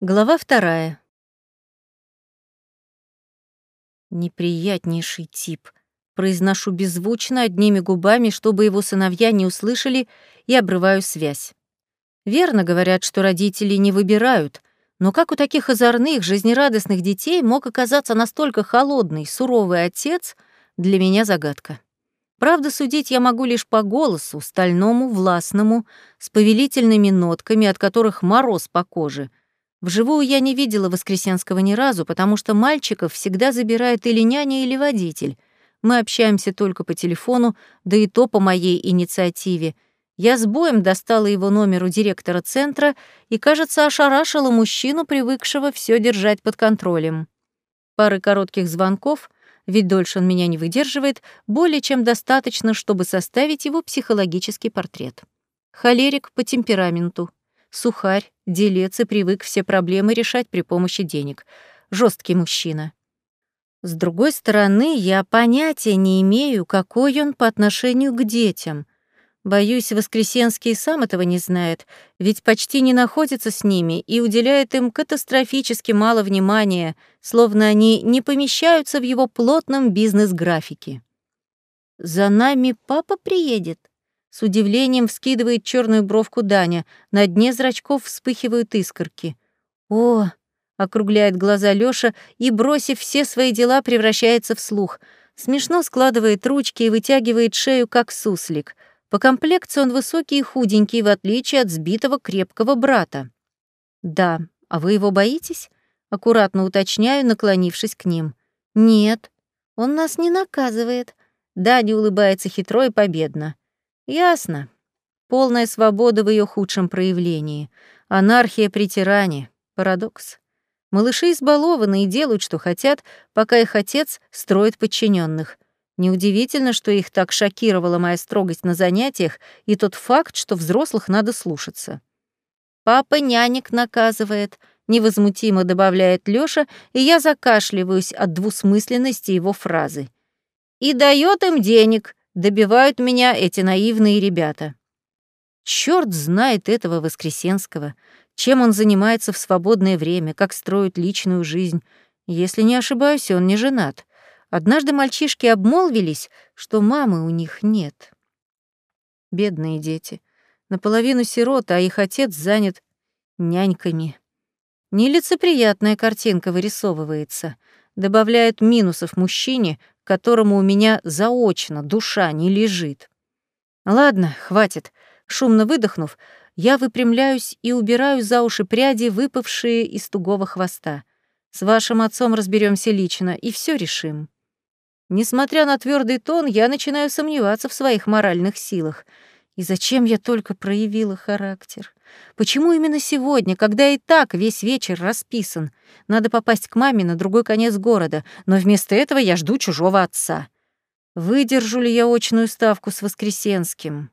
Глава вторая. Неприятнейший тип. Произношу беззвучно одними губами, чтобы его сыновья не услышали, и обрываю связь. Верно говорят, что родители не выбирают, но как у таких озорных, жизнерадостных детей мог оказаться настолько холодный, суровый отец, для меня загадка. Правда, судить я могу лишь по голосу, стальному, властному, с повелительными нотками, от которых мороз по коже — Вживую я не видела Воскресенского ни разу, потому что мальчиков всегда забирает или няня, или водитель. Мы общаемся только по телефону, да и то по моей инициативе. Я с боем достала его номер у директора центра и, кажется, ошарашила мужчину, привыкшего все держать под контролем. Пары коротких звонков, ведь дольше он меня не выдерживает, более чем достаточно, чтобы составить его психологический портрет. Холерик по темпераменту, Сухарь, делец и привык все проблемы решать при помощи денег. Жесткий мужчина. С другой стороны, я понятия не имею, какой он по отношению к детям. Боюсь, Воскресенский сам этого не знает, ведь почти не находится с ними и уделяет им катастрофически мало внимания, словно они не помещаются в его плотном бизнес-графике. «За нами папа приедет?» С удивлением вскидывает черную бровку Даня. На дне зрачков вспыхивают искорки. «О!» — округляет глаза Лёша и, бросив все свои дела, превращается в слух. Смешно складывает ручки и вытягивает шею, как суслик. По комплекции он высокий и худенький, в отличие от сбитого крепкого брата. «Да, а вы его боитесь?» — аккуратно уточняю, наклонившись к ним. «Нет, он нас не наказывает». Даня улыбается хитро и победно. Ясно. Полная свобода в ее худшем проявлении. Анархия при тиране. Парадокс. Малыши избалованы и делают, что хотят, пока их отец строит подчиненных. Неудивительно, что их так шокировала моя строгость на занятиях и тот факт, что взрослых надо слушаться. «Папа нянек наказывает», — невозмутимо добавляет Лёша, и я закашливаюсь от двусмысленности его фразы. «И дает им денег», добивают меня эти наивные ребята. Черт знает этого Воскресенского, чем он занимается в свободное время, как строит личную жизнь. Если не ошибаюсь, он не женат. Однажды мальчишки обмолвились, что мамы у них нет. Бедные дети. Наполовину сирот, а их отец занят няньками. Нелицеприятная картинка вырисовывается. Добавляет минусов мужчине, которому у меня заочно душа не лежит. Ладно, хватит. Шумно выдохнув, я выпрямляюсь и убираю за уши пряди, выпавшие из тугого хвоста. С вашим отцом разберемся лично и все решим. Несмотря на твердый тон, я начинаю сомневаться в своих моральных силах. И зачем я только проявила характер? Почему именно сегодня, когда и так весь вечер расписан? Надо попасть к маме на другой конец города, но вместо этого я жду чужого отца. Выдержу ли я очную ставку с Воскресенским?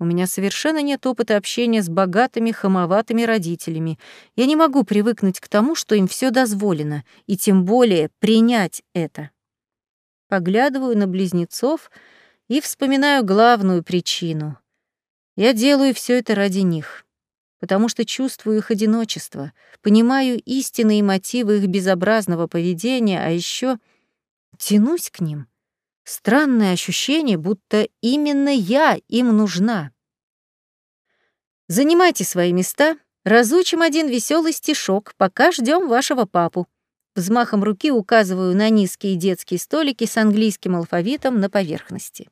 У меня совершенно нет опыта общения с богатыми, хамоватыми родителями. Я не могу привыкнуть к тому, что им все дозволено, и тем более принять это. Поглядываю на близнецов и вспоминаю главную причину. Я делаю все это ради них потому что чувствую их одиночество, понимаю истинные мотивы их безобразного поведения, а еще тянусь к ним. Странное ощущение, будто именно я им нужна. Занимайте свои места, разучим один веселый стишок, пока ждем вашего папу. Взмахом руки указываю на низкие детские столики с английским алфавитом на поверхности.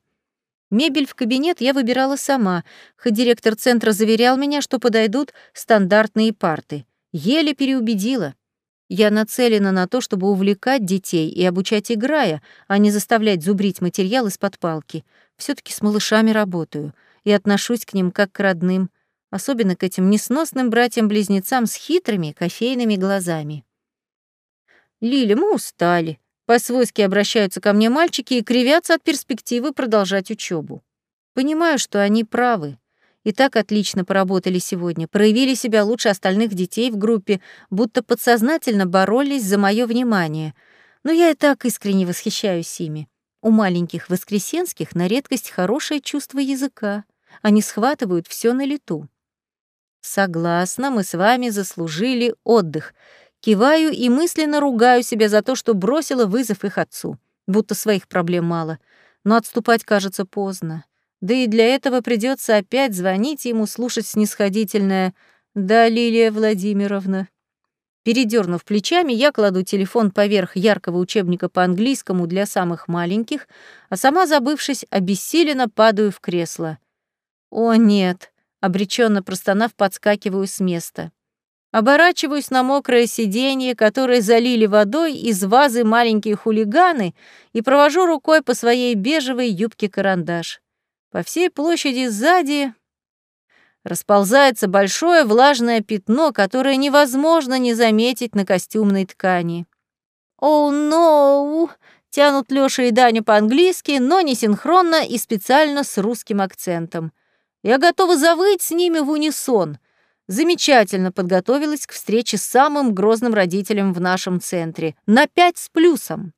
Мебель в кабинет я выбирала сама, хоть директор центра заверял меня, что подойдут стандартные парты. Еле переубедила. Я нацелена на то, чтобы увлекать детей и обучать играя, а не заставлять зубрить материал из-под палки. все таки с малышами работаю и отношусь к ним как к родным, особенно к этим несносным братьям-близнецам с хитрыми кофейными глазами. «Лиля, мы устали», по-свойски обращаются ко мне мальчики и кривятся от перспективы продолжать учебу. Понимаю, что они правы. И так отлично поработали сегодня, проявили себя лучше остальных детей в группе, будто подсознательно боролись за мое внимание. Но я и так искренне восхищаюсь ими. У маленьких воскресенских на редкость хорошее чувство языка. Они схватывают все на лету. Согласна, мы с вами заслужили отдых. Киваю и мысленно ругаю себя за то, что бросила вызов их отцу, будто своих проблем мало. Но отступать кажется поздно. Да и для этого придется опять звонить ему, слушать снисходительное «Да, Лилия Владимировна». Передернув плечами, я кладу телефон поверх яркого учебника по английскому для самых маленьких, а сама, забывшись, обессиленно падаю в кресло. «О, нет!» — обреченно простонав, подскакиваю с места. Оборачиваюсь на мокрое сиденье, которое залили водой из вазы маленькие хулиганы, и провожу рукой по своей бежевой юбке-карандаш. По всей площади сзади расползается большое влажное пятно, которое невозможно не заметить на костюмной ткани. «Оу, oh, ноу!» no! тянут Лёша и Даня по-английски, но не синхронно и специально с русским акцентом. Я готова завыть с ними в унисон. Замечательно подготовилась к встрече с самым грозным родителем в нашем центре. На пять с плюсом.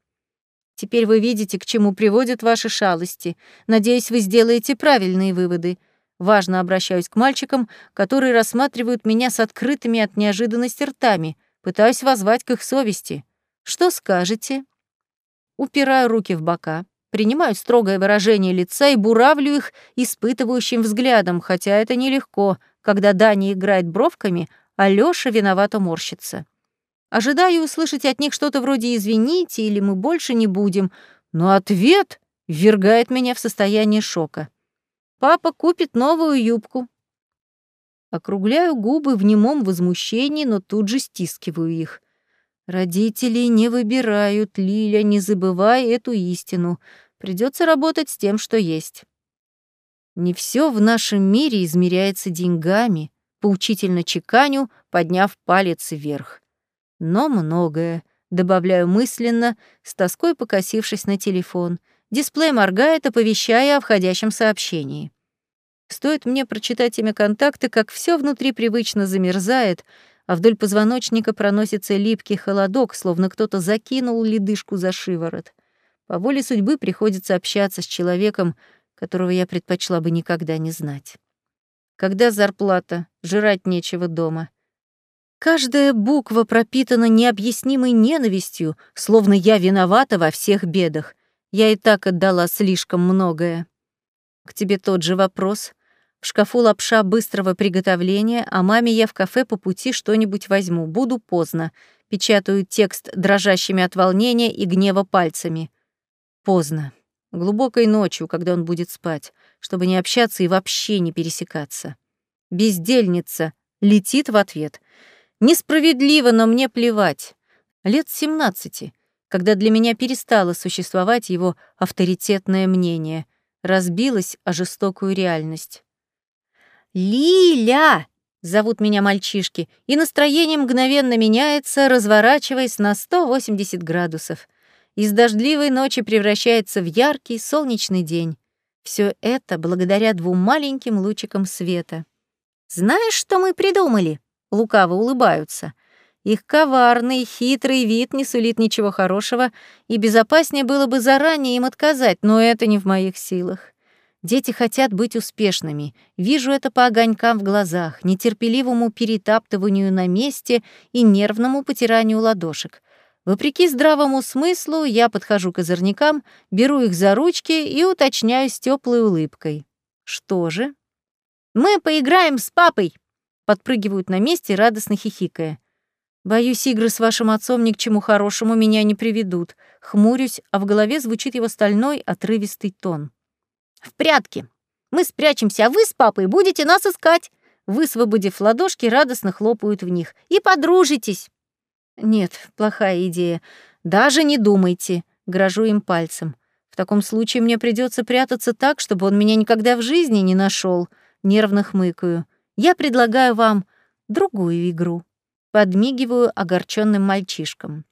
Теперь вы видите, к чему приводят ваши шалости. Надеюсь, вы сделаете правильные выводы. Важно обращаюсь к мальчикам, которые рассматривают меня с открытыми от неожиданности ртами. Пытаюсь воззвать к их совести. Что скажете? Упираю руки в бока, принимаю строгое выражение лица и буравлю их испытывающим взглядом, хотя это нелегко, когда Дани играет бровками, а Лёша виновато морщится. Ожидаю услышать от них что-то вроде «извините» или «мы больше не будем», но ответ ввергает меня в состояние шока. Папа купит новую юбку. Округляю губы в немом возмущении, но тут же стискиваю их. Родители не выбирают, Лиля, не забывай эту истину. Придется работать с тем, что есть. Не все в нашем мире измеряется деньгами, поучительно чеканю, подняв палец вверх. Но многое, добавляю мысленно, с тоской покосившись на телефон — Дисплей моргает, оповещая о входящем сообщении. Стоит мне прочитать имя контакта, как все внутри привычно замерзает, а вдоль позвоночника проносится липкий холодок, словно кто-то закинул ледышку за шиворот. По воле судьбы приходится общаться с человеком, которого я предпочла бы никогда не знать. Когда зарплата, жрать нечего дома. Каждая буква пропитана необъяснимой ненавистью, словно я виновата во всех бедах, я и так отдала слишком многое. К тебе тот же вопрос. В шкафу лапша быстрого приготовления, а маме я в кафе по пути что-нибудь возьму. Буду поздно. Печатаю текст дрожащими от волнения и гнева пальцами. Поздно. Глубокой ночью, когда он будет спать, чтобы не общаться и вообще не пересекаться. Бездельница летит в ответ. Несправедливо, но мне плевать. Лет семнадцати когда для меня перестало существовать его авторитетное мнение, разбилось о жестокую реальность. «Лиля!» — зовут меня мальчишки, и настроение мгновенно меняется, разворачиваясь на 180 градусов. Из дождливой ночи превращается в яркий солнечный день. Все это благодаря двум маленьким лучикам света. «Знаешь, что мы придумали?» — лукаво улыбаются — их коварный, хитрый вид не сулит ничего хорошего, и безопаснее было бы заранее им отказать, но это не в моих силах. Дети хотят быть успешными. Вижу это по огонькам в глазах, нетерпеливому перетаптыванию на месте и нервному потиранию ладошек. Вопреки здравому смыслу, я подхожу к озорникам, беру их за ручки и уточняю с теплой улыбкой. Что же? «Мы поиграем с папой!» Подпрыгивают на месте, радостно хихикая. Боюсь, игры с вашим отцом ни к чему хорошему меня не приведут. Хмурюсь, а в голове звучит его стальной, отрывистый тон. В прятки. Мы спрячемся, а вы с папой будете нас искать. Высвободив ладошки, радостно хлопают в них. И подружитесь. Нет, плохая идея. Даже не думайте. Грожу им пальцем. В таком случае мне придется прятаться так, чтобы он меня никогда в жизни не нашел. Нервно хмыкаю. Я предлагаю вам другую игру. Подмигиваю огорченным мальчишкам.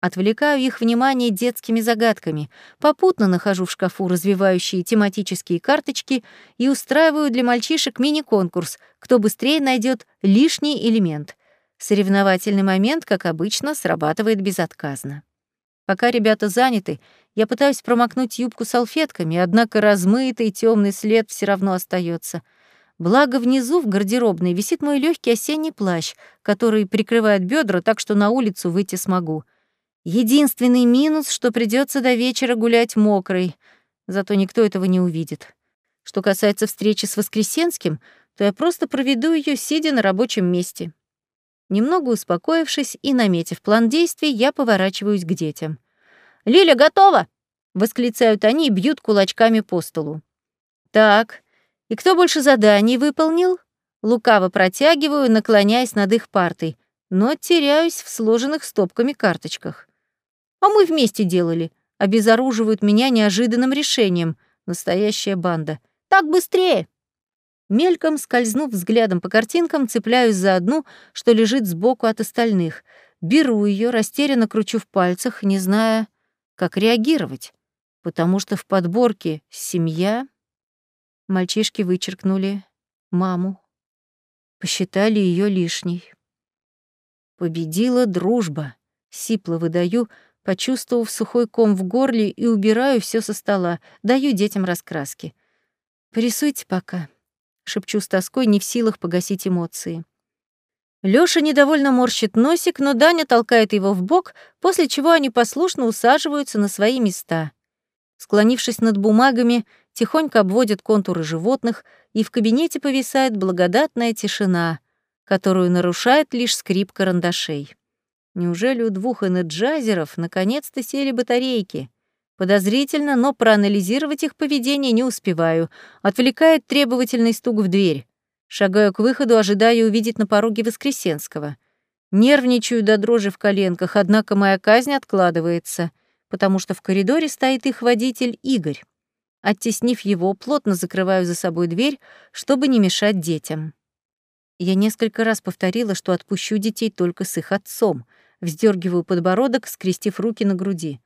Отвлекаю их внимание детскими загадками, попутно нахожу в шкафу развивающие тематические карточки и устраиваю для мальчишек мини-конкурс, кто быстрее найдет лишний элемент. Соревновательный момент, как обычно, срабатывает безотказно. Пока ребята заняты, я пытаюсь промокнуть юбку салфетками, однако размытый темный след все равно остается. Благо внизу в гардеробной висит мой легкий осенний плащ, который прикрывает бедра так, что на улицу выйти смогу. Единственный минус, что придется до вечера гулять мокрой, зато никто этого не увидит. Что касается встречи с Воскресенским, то я просто проведу ее, сидя на рабочем месте. Немного успокоившись и наметив план действий, я поворачиваюсь к детям. «Лиля готова!» — восклицают они и бьют кулачками по столу. «Так, и кто больше заданий выполнил?» Лукаво протягиваю, наклоняясь над их партой, но теряюсь в сложенных стопками карточках. «А мы вместе делали», — обезоруживают меня неожиданным решением. Настоящая банда. «Так быстрее!» Мельком скользнув взглядом по картинкам, цепляюсь за одну, что лежит сбоку от остальных. Беру ее, растерянно кручу в пальцах, не зная, как реагировать, потому что в подборке «семья» мальчишки вычеркнули маму, посчитали ее лишней. Победила дружба, сипло выдаю, почувствовав сухой ком в горле и убираю все со стола, даю детям раскраски. «Порисуйте пока», шепчу с тоской, не в силах погасить эмоции. Лёша недовольно морщит носик, но Даня толкает его в бок, после чего они послушно усаживаются на свои места. Склонившись над бумагами, тихонько обводят контуры животных, и в кабинете повисает благодатная тишина, которую нарушает лишь скрип карандашей. Неужели у двух энерджайзеров наконец-то сели батарейки? Подозрительно, но проанализировать их поведение не успеваю. Отвлекает требовательный стук в дверь. Шагаю к выходу, ожидая увидеть на пороге Воскресенского. Нервничаю до дрожи в коленках, однако моя казнь откладывается, потому что в коридоре стоит их водитель Игорь. Оттеснив его, плотно закрываю за собой дверь, чтобы не мешать детям. Я несколько раз повторила, что отпущу детей только с их отцом. Вздергиваю подбородок, скрестив руки на груди.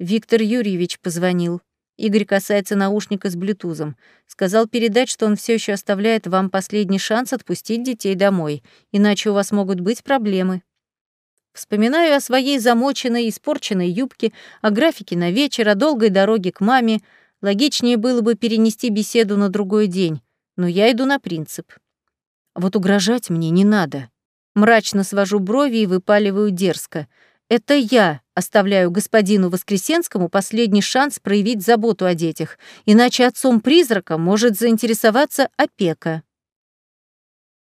Виктор Юрьевич позвонил. Игорь касается наушника с блютузом. Сказал передать, что он все еще оставляет вам последний шанс отпустить детей домой, иначе у вас могут быть проблемы. Вспоминаю о своей замоченной, испорченной юбке, о графике на вечер, о долгой дороге к маме. Логичнее было бы перенести беседу на другой день, но я иду на принцип. Вот угрожать мне не надо. Мрачно свожу брови и выпаливаю дерзко — это я оставляю господину Воскресенскому последний шанс проявить заботу о детях, иначе отцом-призрака может заинтересоваться опека.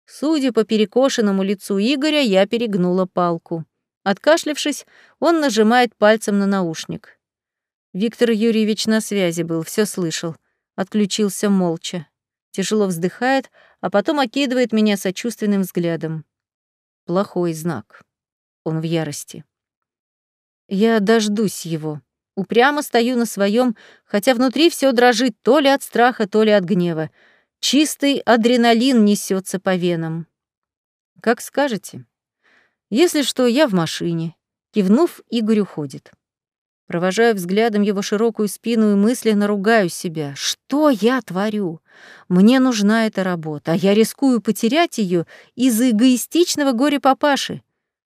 Судя по перекошенному лицу Игоря, я перегнула палку. Откашлившись, он нажимает пальцем на наушник. Виктор Юрьевич на связи был, все слышал. Отключился молча. Тяжело вздыхает, а потом окидывает меня сочувственным взглядом. Плохой знак. Он в ярости. Я дождусь его. Упрямо стою на своем, хотя внутри все дрожит то ли от страха, то ли от гнева. Чистый адреналин несется по венам. Как скажете. Если что, я в машине. Кивнув, Игорь уходит. Провожаю взглядом его широкую спину и мысленно ругаю себя. Что я творю? Мне нужна эта работа, а я рискую потерять ее из-за эгоистичного горя папаши.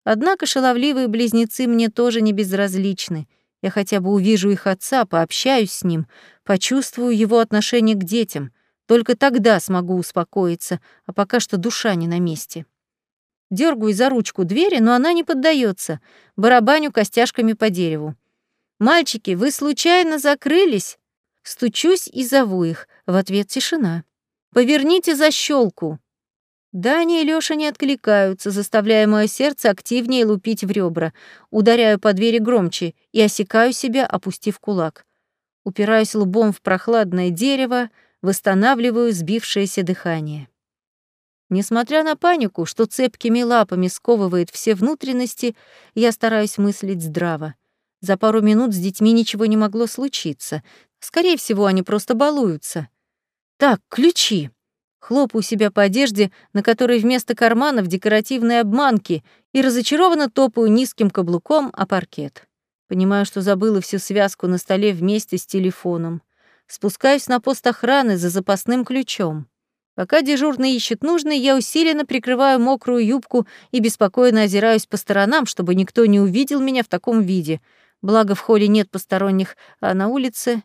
Однако шаловливые близнецы мне тоже не безразличны. Я хотя бы увижу их отца, пообщаюсь с ним, почувствую его отношение к детям. Только тогда смогу успокоиться, а пока что душа не на месте. Дергаю за ручку двери, но она не поддается. Барабаню костяшками по дереву. «Мальчики, вы случайно закрылись?» Стучусь и зову их. В ответ тишина. «Поверните защелку. Даня и Лёша не откликаются, заставляя мое сердце активнее лупить в ребра. Ударяю по двери громче и осекаю себя, опустив кулак. Упираюсь лбом в прохладное дерево, восстанавливаю сбившееся дыхание. Несмотря на панику, что цепкими лапами сковывает все внутренности, я стараюсь мыслить здраво. За пару минут с детьми ничего не могло случиться. Скорее всего, они просто балуются. Так, ключи. Хлопаю себя по одежде, на которой вместо карманов декоративные обманки, и разочарованно топаю низким каблуком о паркет. Понимаю, что забыла всю связку на столе вместе с телефоном. Спускаюсь на пост охраны за запасным ключом. Пока дежурный ищет нужный, я усиленно прикрываю мокрую юбку и беспокойно озираюсь по сторонам, чтобы никто не увидел меня в таком виде. Благо в холле нет посторонних, а на улице...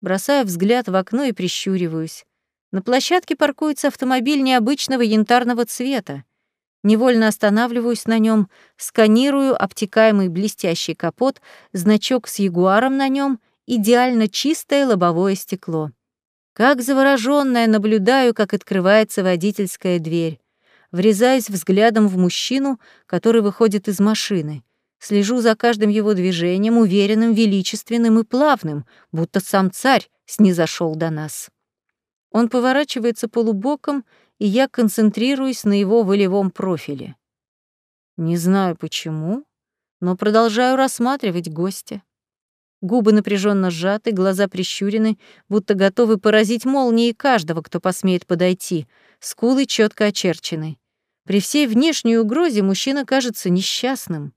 Бросаю взгляд в окно и прищуриваюсь. На площадке паркуется автомобиль необычного янтарного цвета. Невольно останавливаюсь на нем, сканирую обтекаемый блестящий капот, значок с ягуаром на нем, идеально чистое лобовое стекло. Как заворожённая наблюдаю, как открывается водительская дверь. Врезаюсь взглядом в мужчину, который выходит из машины. Слежу за каждым его движением, уверенным, величественным и плавным, будто сам царь снизошел до нас. Он поворачивается полубоком, и я концентрируюсь на его волевом профиле. Не знаю почему, но продолжаю рассматривать гостя. Губы напряженно сжаты, глаза прищурены, будто готовы поразить молнией каждого, кто посмеет подойти. Скулы четко очерчены. При всей внешней угрозе мужчина кажется несчастным.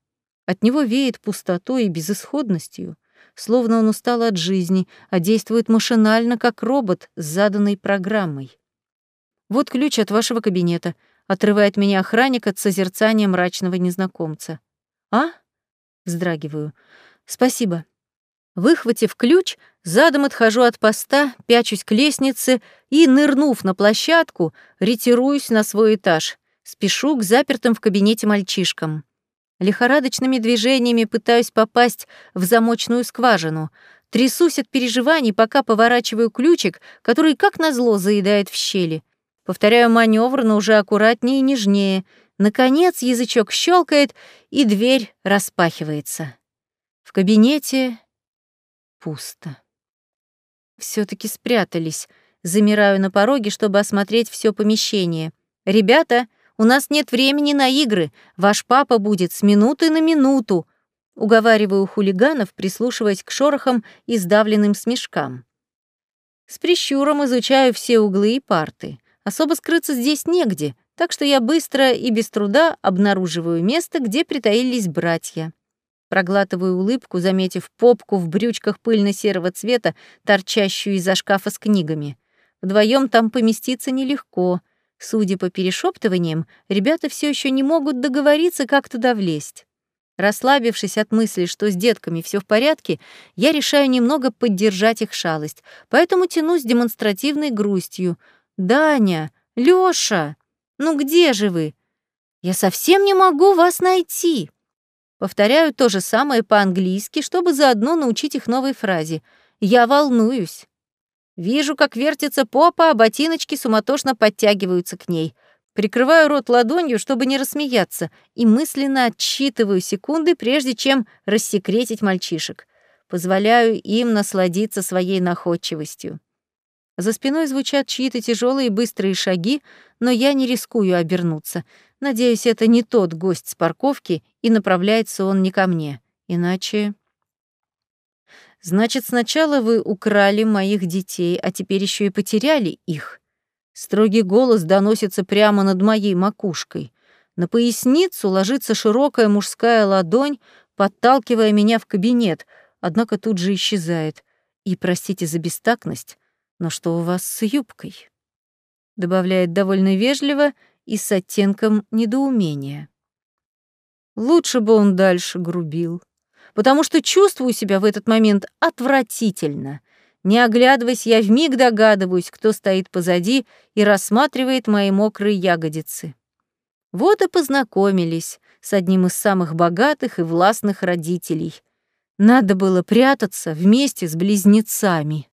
От него веет пустотой и безысходностью, словно он устал от жизни, а действует машинально, как робот с заданной программой. «Вот ключ от вашего кабинета», — отрывает меня охранник от созерцания мрачного незнакомца. «А?» — вздрагиваю. «Спасибо». Выхватив ключ, задом отхожу от поста, пячусь к лестнице и, нырнув на площадку, ретируюсь на свой этаж. Спешу к запертым в кабинете мальчишкам. Лихорадочными движениями пытаюсь попасть в замочную скважину. Трясусь от переживаний, пока поворачиваю ключик, который, как назло, заедает в щели. Повторяю маневр, но уже аккуратнее и нежнее. Наконец язычок щелкает, и дверь распахивается. В кабинете пусто. все таки спрятались. Замираю на пороге, чтобы осмотреть все помещение. «Ребята!» У нас нет времени на игры. Ваш папа будет с минуты на минуту. Уговариваю хулиганов, прислушиваясь к шорохам и сдавленным смешкам. С прищуром изучаю все углы и парты. Особо скрыться здесь негде, так что я быстро и без труда обнаруживаю место, где притаились братья. Проглатываю улыбку, заметив попку в брючках пыльно-серого цвета, торчащую из-за шкафа с книгами. Вдвоем там поместиться нелегко — Судя по перешептываниям, ребята все еще не могут договориться, как туда влезть. Расслабившись от мысли, что с детками все в порядке, я решаю немного поддержать их шалость, поэтому тянусь демонстративной грустью. «Даня! Лёша! Ну где же вы? Я совсем не могу вас найти!» Повторяю то же самое по-английски, чтобы заодно научить их новой фразе. «Я волнуюсь». Вижу, как вертится попа, а ботиночки суматошно подтягиваются к ней. Прикрываю рот ладонью, чтобы не рассмеяться, и мысленно отсчитываю секунды, прежде чем рассекретить мальчишек. Позволяю им насладиться своей находчивостью. За спиной звучат чьи-то тяжелые быстрые шаги, но я не рискую обернуться. Надеюсь, это не тот гость с парковки, и направляется он не ко мне. Иначе... Значит, сначала вы украли моих детей, а теперь еще и потеряли их. Строгий голос доносится прямо над моей макушкой. На поясницу ложится широкая мужская ладонь, подталкивая меня в кабинет, однако тут же исчезает. И простите за бестактность, но что у вас с юбкой? Добавляет довольно вежливо и с оттенком недоумения. Лучше бы он дальше грубил потому что чувствую себя в этот момент отвратительно. Не оглядываясь, я вмиг догадываюсь, кто стоит позади и рассматривает мои мокрые ягодицы. Вот и познакомились с одним из самых богатых и властных родителей. Надо было прятаться вместе с близнецами.